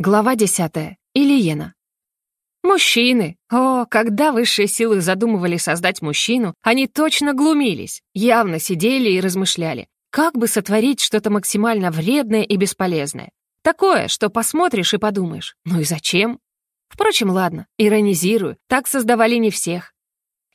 Глава 10. Ильена. Мужчины! О, когда высшие силы задумывали создать мужчину, они точно глумились, явно сидели и размышляли, как бы сотворить что-то максимально вредное и бесполезное. Такое, что посмотришь и подумаешь, ну и зачем? Впрочем, ладно, иронизирую, так создавали не всех.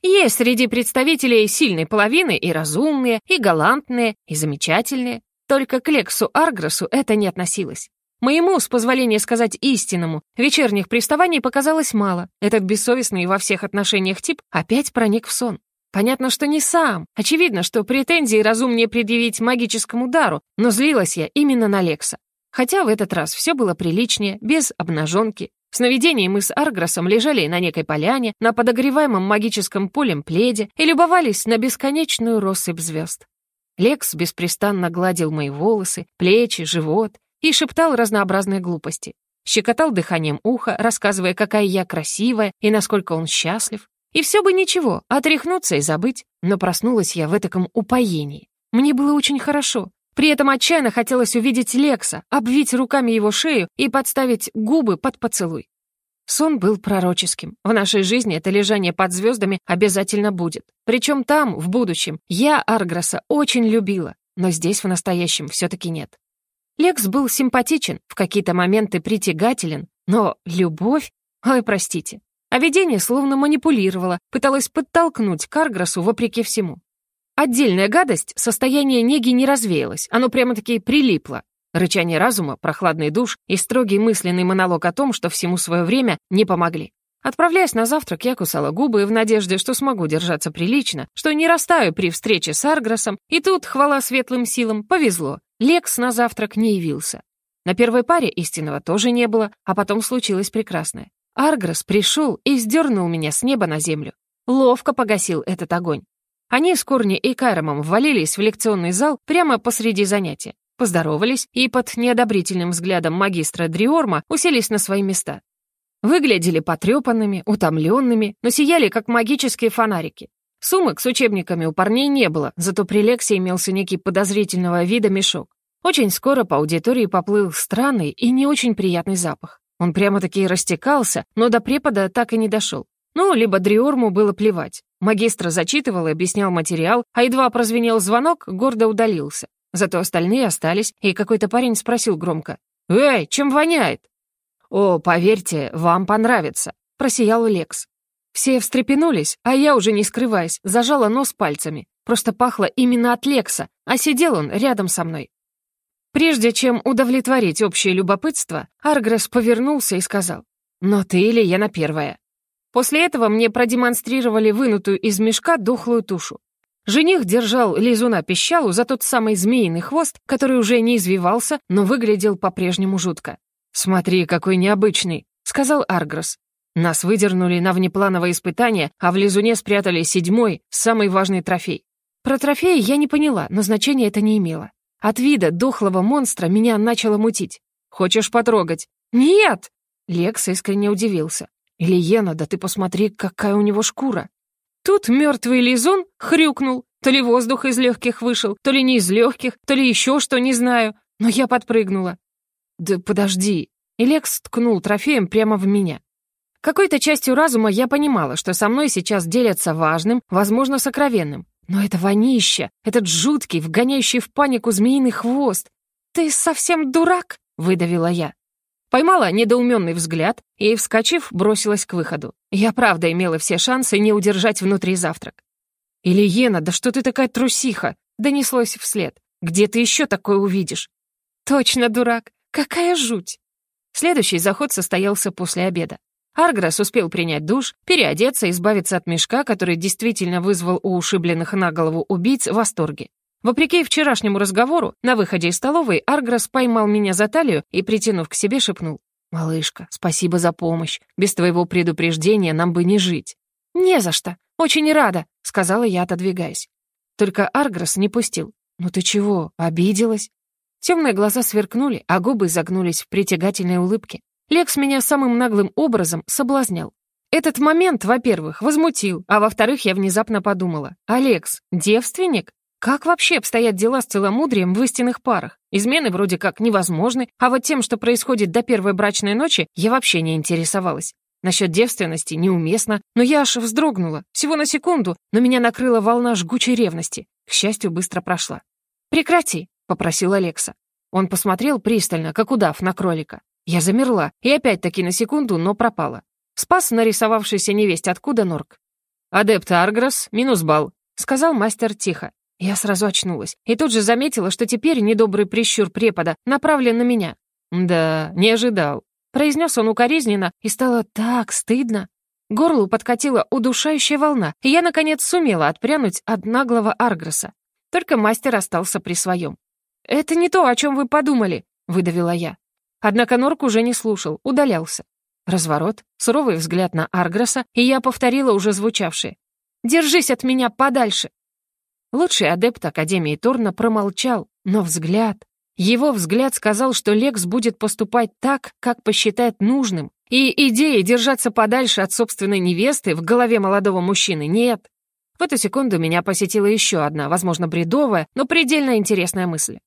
Есть среди представителей сильной половины и разумные, и галантные, и замечательные. Только к Лексу Аргросу это не относилось. Моему, с позволения сказать истинному, вечерних приставаний показалось мало. Этот бессовестный во всех отношениях тип опять проник в сон. Понятно, что не сам. Очевидно, что претензии разумнее предъявить магическому дару, но злилась я именно на Лекса. Хотя в этот раз все было приличнее, без обнаженки. В сновидении мы с Аргросом лежали на некой поляне, на подогреваемом магическом полем пледе и любовались на бесконечную россыпь звезд. Лекс беспрестанно гладил мои волосы, плечи, живот, и шептал разнообразные глупости. Щекотал дыханием уха, рассказывая, какая я красивая и насколько он счастлив. И все бы ничего, отряхнуться и забыть, но проснулась я в этаком упоении. Мне было очень хорошо. При этом отчаянно хотелось увидеть Лекса, обвить руками его шею и подставить губы под поцелуй. Сон был пророческим. В нашей жизни это лежание под звездами обязательно будет. Причем там, в будущем, я Арграса очень любила, но здесь в настоящем все-таки нет. Лекс был симпатичен, в какие-то моменты притягателен, но любовь... Ой, простите. А видение словно манипулировало, пыталось подтолкнуть Карграсу вопреки всему. Отдельная гадость, состояние неги не развеялось, оно прямо-таки прилипло. Рычание разума, прохладный душ и строгий мысленный монолог о том, что всему свое время не помогли. Отправляясь на завтрак, я кусала губы в надежде, что смогу держаться прилично, что не растаю при встрече с Аргросом, и тут, хвала светлым силам, повезло. Лекс на завтрак не явился. На первой паре истинного тоже не было, а потом случилось прекрасное. Аргрос пришел и сдернул меня с неба на землю. Ловко погасил этот огонь. Они с Корни и Кайромом ввалились в лекционный зал прямо посреди занятия, поздоровались и под неодобрительным взглядом магистра Дриорма уселись на свои места. Выглядели потрепанными, утомленными, но сияли, как магические фонарики. Сумок с учебниками у парней не было, зато при лекции имелся некий подозрительного вида мешок. Очень скоро по аудитории поплыл странный и не очень приятный запах. Он прямо-таки растекался, но до препода так и не дошел. Ну, либо Дриорму было плевать. Магистр зачитывал и объяснял материал, а едва прозвенел звонок, гордо удалился. Зато остальные остались, и какой-то парень спросил громко. «Эй, чем воняет?» «О, поверьте, вам понравится», — просиял Лекс. Все встрепенулись, а я уже не скрываясь, зажала нос пальцами. Просто пахло именно от Лекса, а сидел он рядом со мной. Прежде чем удовлетворить общее любопытство, Аргресс повернулся и сказал, «Но ты или я на первая». После этого мне продемонстрировали вынутую из мешка дохлую тушу. Жених держал лизуна пищалу за тот самый змеиный хвост, который уже не извивался, но выглядел по-прежнему жутко. «Смотри, какой необычный», — сказал Аргрос. Нас выдернули на внеплановое испытание, а в лизуне спрятали седьмой, самый важный трофей. Про трофей я не поняла, но значения это не имело. От вида дохлого монстра меня начало мутить. «Хочешь потрогать?» «Нет!» Лекс искренне удивился. «Ильена, да ты посмотри, какая у него шкура!» Тут мертвый лизун хрюкнул. То ли воздух из легких вышел, то ли не из легких, то ли еще что, не знаю. Но я подпрыгнула. «Да подожди!» И Лекс ткнул трофеем прямо в меня. Какой-то частью разума я понимала, что со мной сейчас делятся важным, возможно, сокровенным. Но это вонища, этот жуткий, вгоняющий в панику змеиный хвост. «Ты совсем дурак?» — выдавила я. Поймала недоуменный взгляд и, вскочив, бросилась к выходу. Я правда имела все шансы не удержать внутри завтрак. «Ильена, да что ты такая трусиха?» — донеслось вслед. «Где ты еще такое увидишь?» «Точно дурак! Какая жуть!» Следующий заход состоялся после обеда. Аргресс успел принять душ, переодеться, избавиться от мешка, который действительно вызвал у ушибленных на голову убийц восторги. Вопреки вчерашнему разговору, на выходе из столовой Аргресс поймал меня за талию и, притянув к себе, шепнул. «Малышка, спасибо за помощь. Без твоего предупреждения нам бы не жить». «Не за что. Очень рада», — сказала я, отодвигаясь. Только Аргресс не пустил. «Ну ты чего, обиделась?» Темные глаза сверкнули, а губы загнулись в притягательной улыбке. Лекс меня самым наглым образом соблазнял. Этот момент, во-первых, возмутил, а во-вторых, я внезапно подумала. «Алекс, девственник? Как вообще обстоят дела с целомудрием в истинных парах? Измены вроде как невозможны, а вот тем, что происходит до первой брачной ночи, я вообще не интересовалась. Насчет девственности неуместно, но я аж вздрогнула. Всего на секунду, но меня накрыла волна жгучей ревности. К счастью, быстро прошла. «Прекрати», — попросил Алекса. Он посмотрел пристально, как удав на кролика. Я замерла, и опять-таки на секунду, но пропала. Спас нарисовавшийся невесть откуда норк. «Адепт Аргрос, минус балл», — сказал мастер тихо. Я сразу очнулась и тут же заметила, что теперь недобрый прищур препода направлен на меня. «Да, не ожидал», — произнес он укоризненно, и стало так стыдно. Горлу подкатила удушающая волна, и я, наконец, сумела отпрянуть от наглого Аргроса. Только мастер остался при своем. «Это не то, о чем вы подумали», — выдавила я. Однако Норк уже не слушал, удалялся. Разворот, суровый взгляд на Аргроса, и я повторила уже звучавшее. «Держись от меня подальше!» Лучший адепт Академии Торна промолчал, но взгляд... Его взгляд сказал, что Лекс будет поступать так, как посчитает нужным, и идеи держаться подальше от собственной невесты в голове молодого мужчины нет. В эту секунду меня посетила еще одна, возможно, бредовая, но предельно интересная мысль.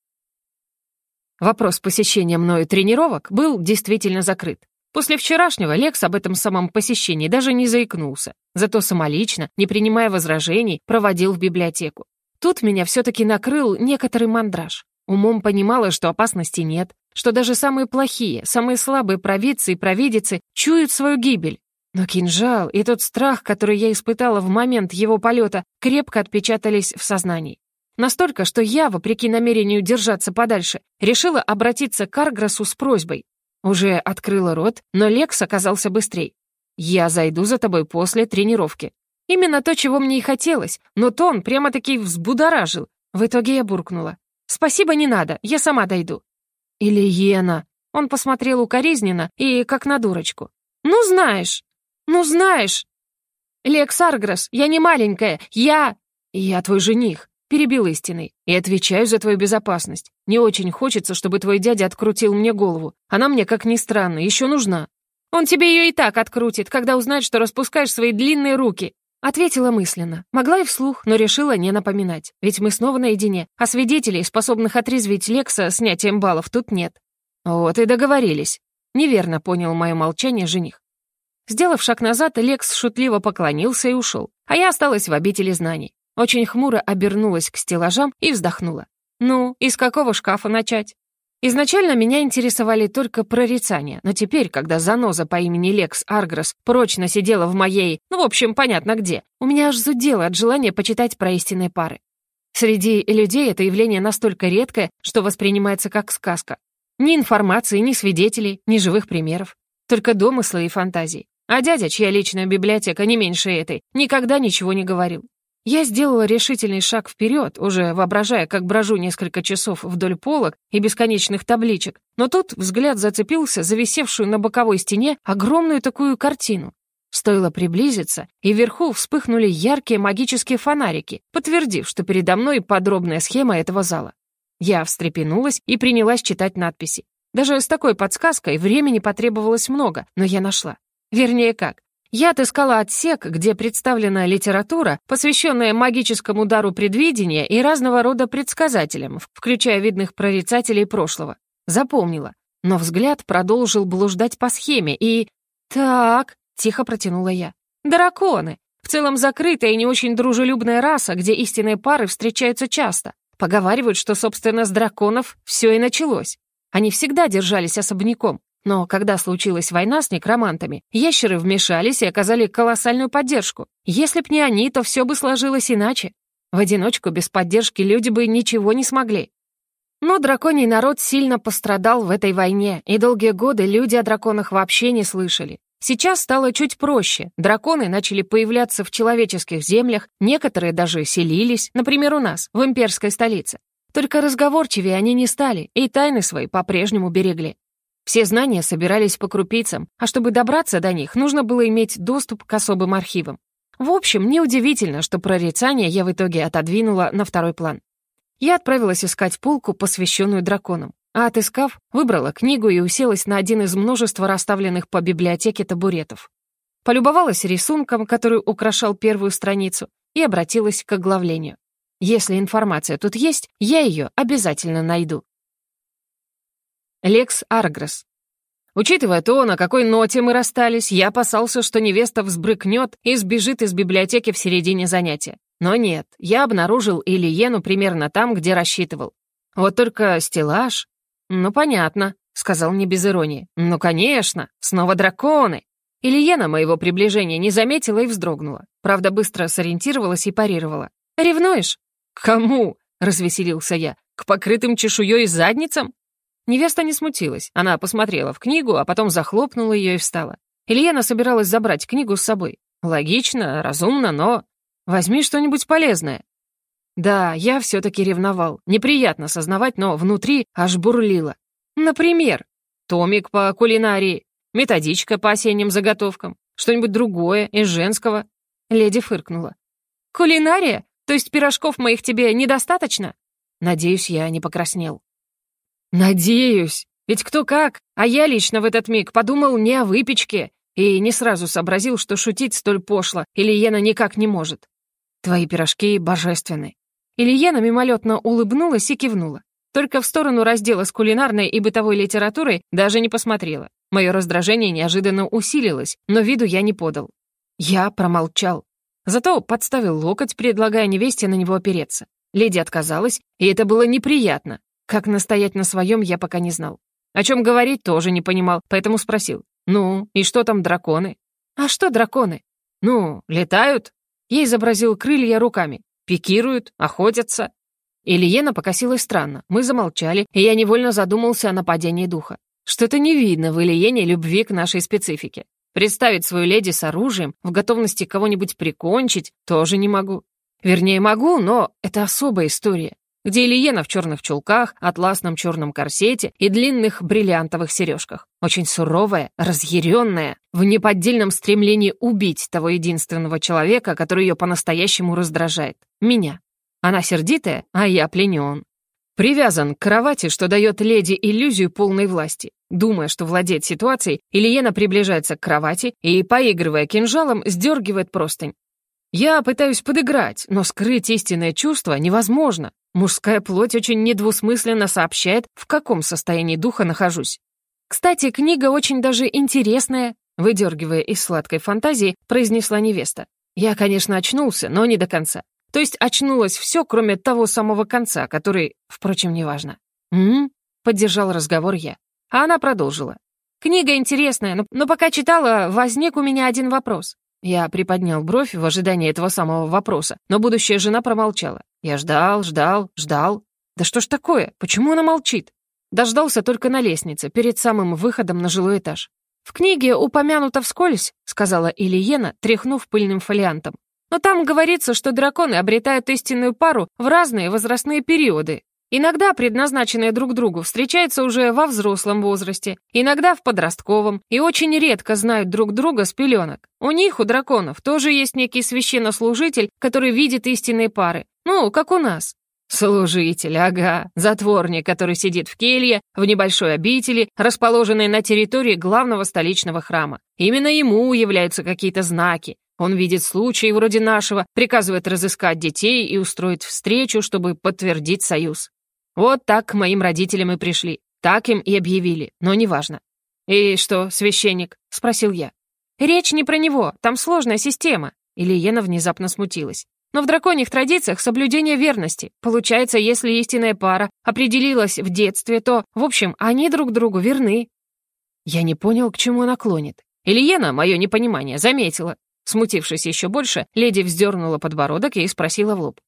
Вопрос посещения мною тренировок был действительно закрыт. После вчерашнего Лекс об этом самом посещении даже не заикнулся, зато самолично, не принимая возражений, проводил в библиотеку. Тут меня все-таки накрыл некоторый мандраж. Умом понимала, что опасности нет, что даже самые плохие, самые слабые провидцы и провидицы чуют свою гибель. Но кинжал и тот страх, который я испытала в момент его полета, крепко отпечатались в сознании. Настолько, что я, вопреки намерению держаться подальше, решила обратиться к Арграсу с просьбой. Уже открыла рот, но Лекс оказался быстрей. «Я зайду за тобой после тренировки. Именно то, чего мне и хотелось, но тон прямо-таки взбудоражил. В итоге я буркнула. «Спасибо, не надо, я сама дойду». «Или Ена». Он посмотрел укоризненно и как на дурочку. «Ну, знаешь! Ну, знаешь!» «Лекс Аргресс, я не маленькая, я...» «Я твой жених», — перебил истинный, «и отвечаю за твою безопасность. Не очень хочется, чтобы твой дядя открутил мне голову. Она мне, как ни странно, еще нужна». «Он тебе ее и так открутит, когда узнает, что распускаешь свои длинные руки», Ответила мысленно. Могла и вслух, но решила не напоминать. Ведь мы снова наедине, а свидетелей, способных отрезвить Лекса снятием баллов, тут нет. Вот и договорились. Неверно понял мое молчание жених. Сделав шаг назад, Лекс шутливо поклонился и ушел, а я осталась в обители знаний. Очень хмуро обернулась к стеллажам и вздохнула. «Ну, из какого шкафа начать?» Изначально меня интересовали только прорицания, но теперь, когда заноза по имени Лекс Аргрос прочно сидела в моей, ну, в общем, понятно где, у меня аж зудело от желания почитать про истинные пары. Среди людей это явление настолько редкое, что воспринимается как сказка. Ни информации, ни свидетелей, ни живых примеров. Только домыслы и фантазии. А дядя, чья личная библиотека не меньше этой, никогда ничего не говорил. Я сделала решительный шаг вперед, уже воображая, как брожу несколько часов вдоль полок и бесконечных табличек, но тут взгляд зацепился за висевшую на боковой стене огромную такую картину. Стоило приблизиться, и вверху вспыхнули яркие магические фонарики, подтвердив, что передо мной подробная схема этого зала. Я встрепенулась и принялась читать надписи. Даже с такой подсказкой времени потребовалось много, но я нашла. Вернее как, я отыскала отсек, где представлена литература, посвященная магическому дару предвидения и разного рода предсказателям, включая видных прорицателей прошлого. Запомнила. Но взгляд продолжил блуждать по схеме и... «Так», — тихо протянула я. «Драконы. В целом закрытая и не очень дружелюбная раса, где истинные пары встречаются часто. Поговаривают, что, собственно, с драконов все и началось. Они всегда держались особняком, но когда случилась война с некромантами, ящеры вмешались и оказали колоссальную поддержку. Если б не они, то все бы сложилось иначе. В одиночку без поддержки люди бы ничего не смогли. Но драконий народ сильно пострадал в этой войне, и долгие годы люди о драконах вообще не слышали. Сейчас стало чуть проще. Драконы начали появляться в человеческих землях, некоторые даже селились, например, у нас, в имперской столице. Только разговорчивее они не стали, и тайны свои по-прежнему берегли. Все знания собирались по крупицам, а чтобы добраться до них, нужно было иметь доступ к особым архивам. В общем, неудивительно, что прорицание я в итоге отодвинула на второй план. Я отправилась искать полку, посвященную драконам, а отыскав, выбрала книгу и уселась на один из множества расставленных по библиотеке табуретов. Полюбовалась рисунком, который украшал первую страницу, и обратилась к оглавлению. Если информация тут есть, я ее обязательно найду. Лекс Аргресс. Учитывая то, на какой ноте мы расстались, я опасался, что невеста взбрыкнет и сбежит из библиотеки в середине занятия. Но нет, я обнаружил Ильену примерно там, где рассчитывал. Вот только стеллаж... Ну, понятно, — сказал не без иронии. Ну, конечно, снова драконы. Ильена моего приближения не заметила и вздрогнула. Правда, быстро сориентировалась и парировала. «Ревнуешь?» «К кому?» — развеселился я. «К покрытым чешуей задницам?» Невеста не смутилась. Она посмотрела в книгу, а потом захлопнула ее и встала. Ильена собиралась забрать книгу с собой. Логично, разумно, но... Возьми что-нибудь полезное. Да, я все-таки ревновал. Неприятно сознавать, но внутри аж бурлило. Например, томик по кулинарии, методичка по осенним заготовкам, что-нибудь другое из женского. Леди фыркнула. Кулинария? То есть пирожков моих тебе недостаточно? Надеюсь, я не покраснел. «Надеюсь. Ведь кто как, а я лично в этот миг подумал не о выпечке и не сразу сообразил, что шутить столь пошло Ильена никак не может. Твои пирожки божественны». Ильена мимолетно улыбнулась и кивнула. Только в сторону раздела с кулинарной и бытовой литературой даже не посмотрела. Мое раздражение неожиданно усилилось, но виду я не подал. Я промолчал. Зато подставил локоть, предлагая невесте на него опереться. Леди отказалась, и это было неприятно, как настоять на своем, я пока не знал. О чем говорить, тоже не понимал, поэтому спросил. «Ну, и что там драконы?» «А что драконы?» «Ну, летают?» Я изобразил крылья руками. «Пикируют, охотятся». Ильена покосилась странно. Мы замолчали, и я невольно задумался о нападении духа. Что-то не видно в Ильене любви к нашей специфике. Представить свою леди с оружием, в готовности кого-нибудь прикончить, тоже не могу. Вернее, могу, но это особая история где Ильена в черных чулках, атласном черном корсете и длинных бриллиантовых сережках. Очень суровая, разъяренная, в неподдельном стремлении убить того единственного человека, который ее по-настоящему раздражает. Меня. Она сердитая, а я пленен. Привязан к кровати, что дает леди иллюзию полной власти. Думая, что владеет ситуацией, Ильена приближается к кровати и, поигрывая кинжалом, сдергивает простынь. Я пытаюсь подыграть, но скрыть истинное чувство невозможно. Мужская плоть очень недвусмысленно сообщает, в каком состоянии духа нахожусь. Кстати, книга очень даже интересная, выдергивая из сладкой фантазии, произнесла невеста. Я, конечно, очнулся, но не до конца. То есть очнулось все, кроме того самого конца, который, впрочем, неважно. «М-м-м», поддержал разговор я. А она продолжила. «Книга интересная, но, но пока читала, возник у меня один вопрос. Я приподнял бровь в ожидании этого самого вопроса, но будущая жена промолчала. Я ждал, ждал, ждал. Да что ж такое? Почему она молчит? Дождался только на лестнице, перед самым выходом на жилой этаж. «В книге упомянуто вскользь», — сказала Ильена, тряхнув пыльным фолиантом. «Но там говорится, что драконы обретают истинную пару в разные возрастные периоды. Иногда предназначенные друг другу встречаются уже во взрослом возрасте, иногда в подростковом, и очень редко знают друг друга с пеленок. У них, у драконов, тоже есть некий священнослужитель, который видит истинные пары. Ну, как у нас. Служитель, ага, затворник, который сидит в келье, в небольшой обители, расположенной на территории главного столичного храма. Именно ему являются какие-то знаки. Он видит случаи вроде нашего, приказывает разыскать детей и устроить встречу, чтобы подтвердить союз. Вот так к моим родителям и пришли. Так им и объявили, но неважно. «И что, священник?» — спросил я. «Речь не про него, там сложная система». Ильена внезапно смутилась. «Но в драконьих традициях соблюдение верности. Получается, если истинная пара определилась в детстве, то, в общем, они друг другу верны». Я не понял, к чему она клонит. Ильена, мое непонимание, заметила. Смутившись еще больше, леди вздернула подбородок и спросила в лоб.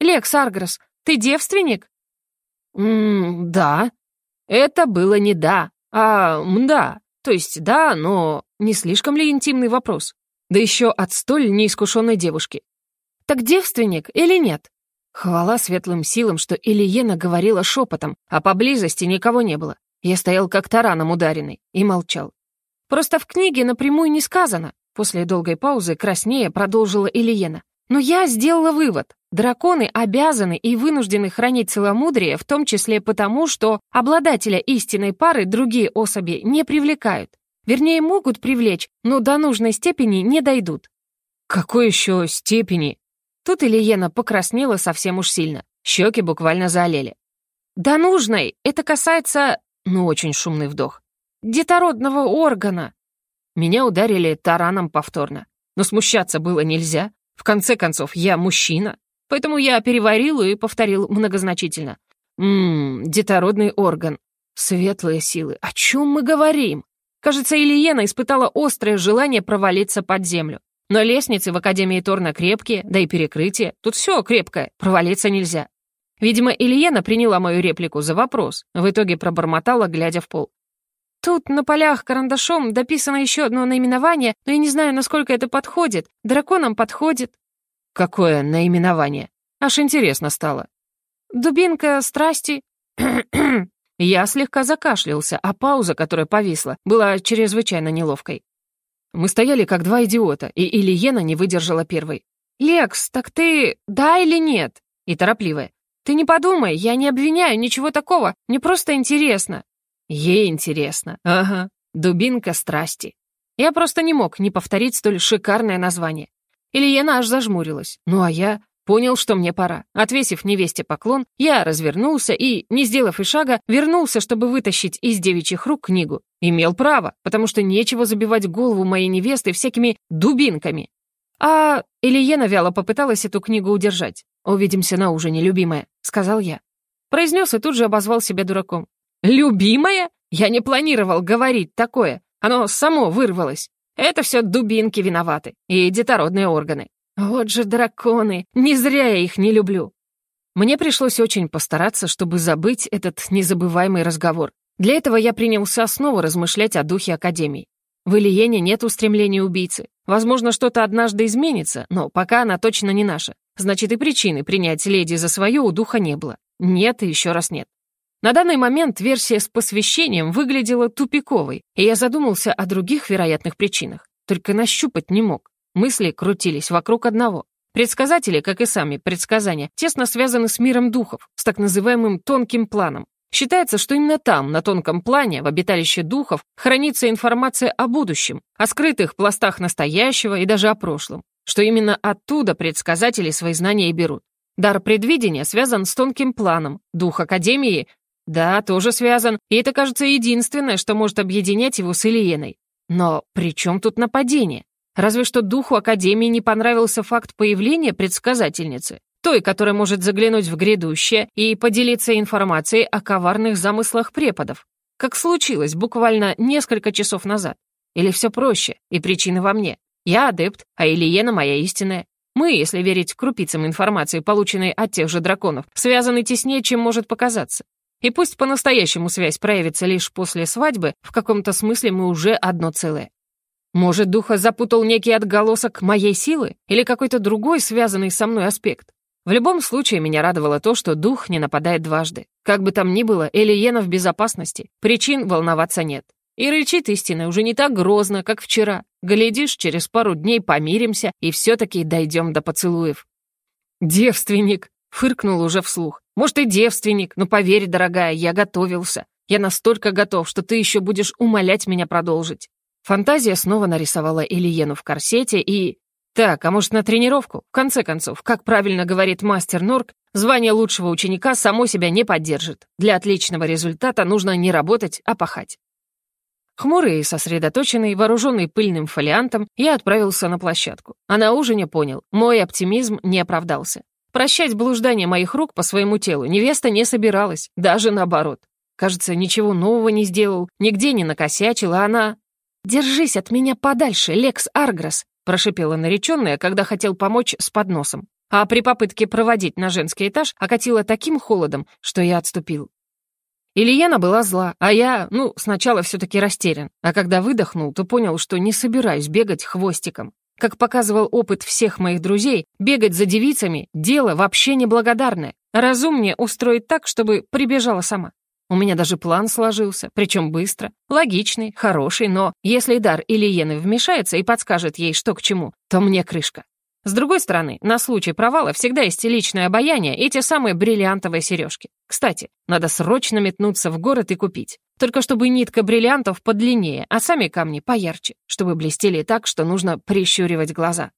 «Лекс Аргресс, ты девственник?» «Ммм, да». Это было не «да», а «мда». То есть «да», но не слишком ли интимный вопрос? Да еще от столь неискушенной девушки. «Так девственник или нет?» Хвала светлым силам, что Ильена говорила шепотом, а поблизости никого не было. Я стоял как тараном ударенный и молчал. Просто в книге напрямую не сказано. После долгой паузы краснее продолжила Ильена. Но я сделала вывод. Драконы обязаны и вынуждены хранить целомудрие, в том числе потому, что обладателя истинной пары другие особи не привлекают. Вернее, могут привлечь, но до нужной степени не дойдут. «Какой еще степени?» Тут Ильена покраснела совсем уж сильно. Щеки буквально заолели. «Да нужной! Это касается...» Ну, очень шумный вдох. «Детородного органа!» Меня ударили тараном повторно. Но смущаться было нельзя. В конце концов, я мужчина. Поэтому я переварил и повторил многозначительно. «Ммм, детородный орган. Светлые силы. О чем мы говорим?» Кажется, Ильена испытала острое желание провалиться под землю. Но лестницы в Академии Торна крепкие, да и перекрытие. Тут все крепкое, провалиться нельзя. Видимо, Ильена приняла мою реплику за вопрос. В итоге пробормотала, глядя в пол. Тут на полях карандашом дописано еще одно наименование, но я не знаю, насколько это подходит. Драконам подходит. Какое наименование? Аж интересно стало. Дубинка страсти. я слегка закашлялся, а пауза, которая повисла, была чрезвычайно неловкой. Мы стояли как два идиота, и Ильена не выдержала первой. «Лекс, так ты да или нет?» И торопливая. «Ты не подумай, я не обвиняю, ничего такого, мне просто интересно». Ей интересно. Ага, дубинка страсти. Я просто не мог не повторить столь шикарное название. Ильена аж зажмурилась. Ну а я понял, что мне пора. Отвесив невесте поклон, я развернулся и, не сделав и шага, вернулся, чтобы вытащить из девичьих рук книгу. Имел право, потому что нечего забивать голову моей невесты всякими дубинками. А Ильена вяло попыталась эту книгу удержать. «Увидимся на ужине, любимая», — сказал я. Произнес и тут же обозвал себя дураком. «Любимая? Я не планировал говорить такое. Оно само вырвалось. Это все дубинки виноваты и детородные органы. Вот же драконы, не зря я их не люблю. Мне пришлось очень постараться, чтобы забыть этот незабываемый разговор. Для этого я принялся снова размышлять о духе Академии. В Ильене нет устремления убийцы. Возможно, что-то однажды изменится, но пока она точно не наша. Значит, и причины принять леди за свою у духа не было. Нет и еще раз нет. На данный момент версия с посвящением выглядела тупиковой, и я задумался о других вероятных причинах. Только нащупать не мог. Мысли крутились вокруг одного. Предсказатели, как и сами предсказания, тесно связаны с миром духов, с так называемым тонким планом. Считается, что именно там, на тонком плане, в обиталище духов, хранится информация о будущем, о скрытых пластах настоящего и даже о прошлом, что именно оттуда предсказатели свои знания и берут. Дар предвидения связан с тонким планом, дух Академии, да, тоже связан, и это, кажется, единственное, что может объединять его с Ильеной. Но при чем тут нападение? Разве что духу Академии не понравился факт появления предсказательницы, той, которая может заглянуть в грядущее и поделиться информацией о коварных замыслах преподов, как случилось буквально несколько часов назад. Или все проще, и причина во мне. Я адепт, а Ильена моя истинная. Мы, если верить крупицам информации, полученной от тех же драконов, связаны теснее, чем может показаться. И пусть по-настоящему связь проявится лишь после свадьбы, в каком-то смысле мы уже одно целое. Может, духа запутал некий отголосок моей силы или какой-то другой связанный со мной аспект? В любом случае, меня радовало то, что дух не нападает дважды. Как бы там ни было, Элиена в безопасности, причин волноваться нет. И рычит истина уже не так грозно, как вчера. Глядишь, через пару дней помиримся и все-таки дойдем до поцелуев. «Девственник!» — фыркнул уже вслух. «Может, и девственник, но поверь, дорогая, я готовился. Я настолько готов, что ты еще будешь умолять меня продолжить. Фантазия снова нарисовала Ильену в корсете и... Так, а может, на тренировку? В конце концов, как правильно говорит мастер Норк, звание лучшего ученика само себя не поддержит. Для отличного результата нужно не работать, а пахать. Хмурый и сосредоточенный, вооруженный пыльным фолиантом, я отправился на площадку. А на ужине понял, мой оптимизм не оправдался. Прощать блуждание моих рук по своему телу невеста не собиралась, даже наоборот. Кажется, ничего нового не сделал, нигде не накосячил, а она... «Держись от меня подальше, Лекс Аргресс», прошипела нареченная, когда хотел помочь с подносом. А при попытке проводить на женский этаж окатила таким холодом, что я отступил. Ильяна была зла, а я, ну, сначала все-таки растерян, а когда выдохнул, то понял, что не собираюсь бегать хвостиком. Как показывал опыт всех моих друзей, бегать за девицами — дело вообще неблагодарное. Разумнее устроить так, чтобы прибежала сама. У меня даже план сложился, причем быстро, логичный, хороший, но если дар Ильены вмешается и подскажет ей, что к чему, то мне крышка. С другой стороны, на случай провала всегда есть личное обаяние и те самые бриллиантовые сережки. Кстати, надо срочно метнуться в город и купить. Только чтобы нитка бриллиантов подлиннее, а сами камни поярче, чтобы блестели так, что нужно прищуривать глаза.